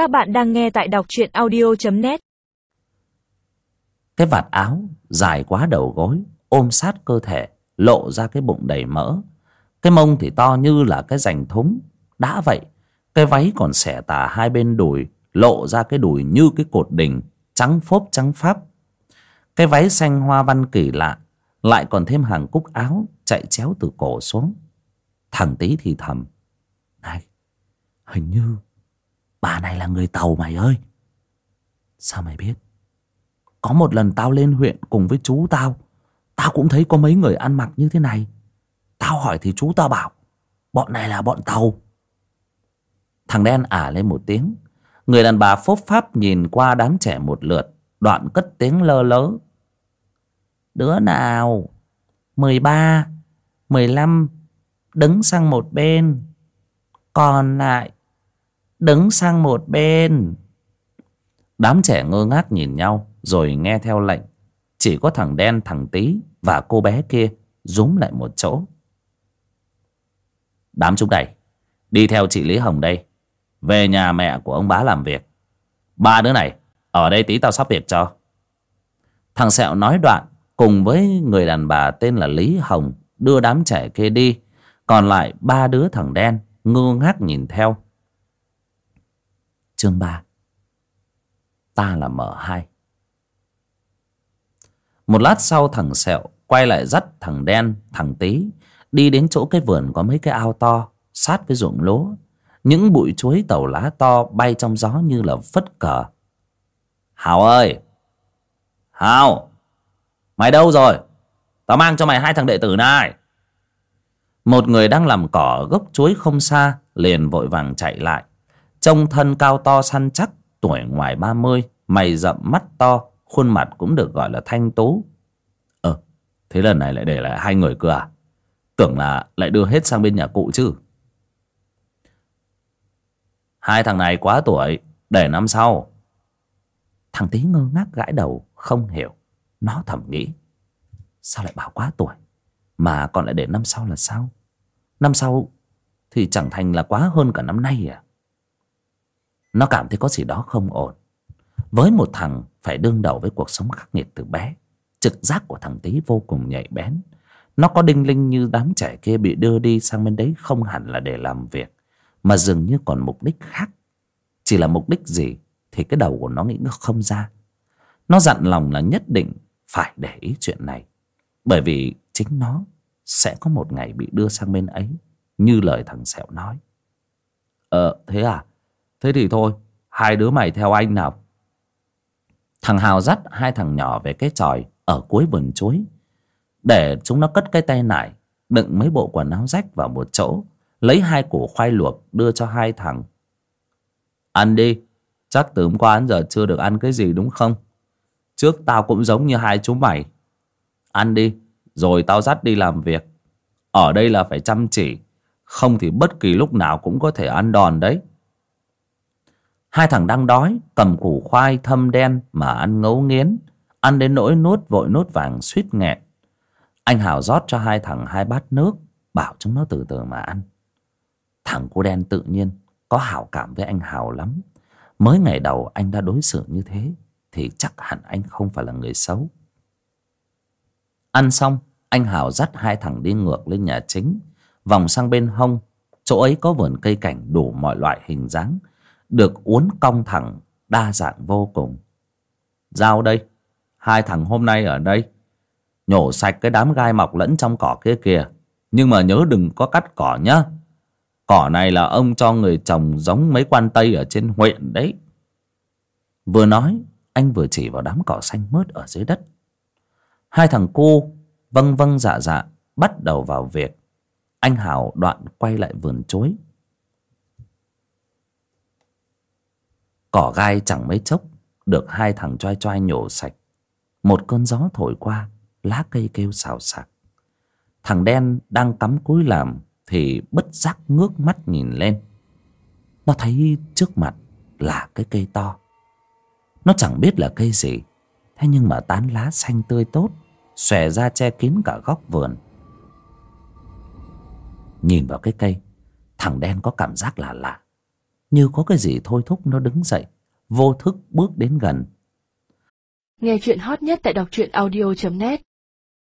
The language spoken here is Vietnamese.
Các bạn đang nghe tại đọc truyện audio.net Cái vạt áo dài quá đầu gối, Ôm sát cơ thể, Lộ ra cái bụng đầy mỡ. Cái mông thì to như là cái rành thúng. Đã vậy, Cái váy còn xẻ tà hai bên đùi, Lộ ra cái đùi như cái cột đình, Trắng phốp trắng pháp. Cái váy xanh hoa văn kỳ lạ, Lại còn thêm hàng cúc áo Chạy chéo từ cổ xuống. Thằng tí thì thầm, Này, Hình như Bà này là người Tàu mày ơi. Sao mày biết? Có một lần tao lên huyện cùng với chú tao Tao cũng thấy có mấy người ăn mặc như thế này. Tao hỏi thì chú tao bảo, Bọn này là bọn Tàu. Thằng đen ả lên một tiếng. Người đàn bà phốp pháp nhìn qua đám trẻ một lượt, Đoạn cất tiếng lơ lớ. Đứa nào? Mười ba, mười lăm, Đứng sang một bên. Còn lại Đứng sang một bên. Đám trẻ ngơ ngác nhìn nhau, Rồi nghe theo lệnh. Chỉ có thằng đen, thằng tí Và cô bé kia rúm lại một chỗ. Đám chúng đây Đi theo chị Lý Hồng đây. Về nhà mẹ của ông bá làm việc. Ba đứa này, Ở đây tí tao sắp việc cho. Thằng Sẹo nói đoạn Cùng với người đàn bà tên là Lý Hồng Đưa đám trẻ kia đi. Còn lại ba đứa thằng đen Ngơ ngác nhìn theo. Chương 3 Ta là m hai. Một lát sau thằng Sẹo Quay lại dắt thằng đen, Thằng Tí Đi đến chỗ cái vườn có mấy cái ao to, Sát với ruộng lúa. Những bụi chuối tàu lá to Bay trong gió như là phất cờ. Hào ơi! Hào! Mày đâu rồi? Tao mang cho mày hai thằng đệ tử này. Một người đang làm cỏ gốc chuối không xa Liền vội vàng chạy lại. Trông thân cao to săn chắc, Tuổi ngoài ba mươi, Mày rậm mắt to, Khuôn mặt cũng được gọi là thanh tú. Ờ Thế lần này lại để lại hai người cơ à? Tưởng là lại đưa hết sang bên nhà cụ chứ? Hai thằng này quá tuổi, Để năm sau. Thằng tí ngơ ngác gãi đầu, Không hiểu. Nó thầm nghĩ, Sao lại bảo quá tuổi? Mà còn lại để năm sau là sao? Năm sau Thì chẳng thành là quá hơn cả năm nay à? Nó cảm thấy có gì đó không ổn. Với một thằng Phải đương đầu với cuộc sống khắc nghiệt từ bé, Trực giác của thằng tí vô cùng nhạy bén. Nó có đinh linh như đám trẻ kia Bị đưa đi sang bên đấy Không hẳn là để làm việc, Mà dường như còn mục đích khác. Chỉ là mục đích gì Thì cái đầu của nó nghĩ không ra. Nó dặn lòng là nhất định Phải để ý chuyện này, bởi vì chính nó sẽ có một ngày bị đưa sang bên ấy, như lời thằng sẹo nói. Ờ thế à? Thế thì thôi, hai đứa mày theo anh nào. Thằng hào dắt hai thằng nhỏ về cái tròi ở cuối vườn chuối, để chúng nó cất cái tay nải, đựng mấy bộ quần áo rách vào một chỗ, lấy hai củ khoai luộc đưa cho hai thằng. Ăn đi, chắc từ hôm qua đến giờ chưa được ăn cái gì đúng không? Trước tao cũng giống như hai chú mày. Ăn đi, Rồi tao dắt đi làm việc. Ở đây là phải chăm chỉ, Không thì bất kỳ lúc nào cũng có thể ăn đòn đấy. Hai thằng đang đói, Cầm củ khoai thâm đen Mà ăn ngấu nghiến, Ăn đến nỗi nuốt vội nuốt vàng suýt nghẹn. Anh Hảo rót cho hai thằng hai bát nước, Bảo chúng nó từ từ mà ăn. Thằng cu đen tự nhiên Có hảo cảm với anh Hảo lắm. Mới ngày đầu anh đã đối xử như thế, Thì chắc hẳn anh không phải là người xấu. Ăn xong, anh Hào dắt hai thằng đi ngược lên nhà chính. Vòng sang bên hông, Chỗ ấy có vườn cây cảnh đủ mọi loại hình dáng được uốn cong thẳng Đa dạng vô cùng. Giao đây, Hai thằng hôm nay ở đây. Nhổ sạch cái đám gai mọc lẫn trong cỏ kia kìa. Nhưng mà nhớ đừng có cắt cỏ nhá. Cỏ này là ông cho người trồng giống mấy quan tây ở trên huyện đấy. Vừa nói, Anh vừa chỉ vào đám cỏ xanh mướt ở dưới đất. Hai thằng cô vâng vâng dạ dạ bắt đầu vào việc. Anh Hào đoạn quay lại vườn chuối. Cỏ gai chẳng mấy chốc được hai thằng choai choai nhổ sạch. Một cơn gió thổi qua, lá cây kêu xào xạc. Thằng đen đang cắm cúi làm thì bất giác ngước mắt nhìn lên. Nó thấy trước mặt là cái cây to. Nó chẳng biết là cây gì Thế nhưng mà tán lá xanh tươi tốt Xòe ra che kín cả góc vườn Nhìn vào cái cây Thằng đen có cảm giác là lạ như có cái gì thôi thúc nó đứng dậy, vô thức bước đến gần. Nghe chuyện hot nhất tại đọc truyện audio.net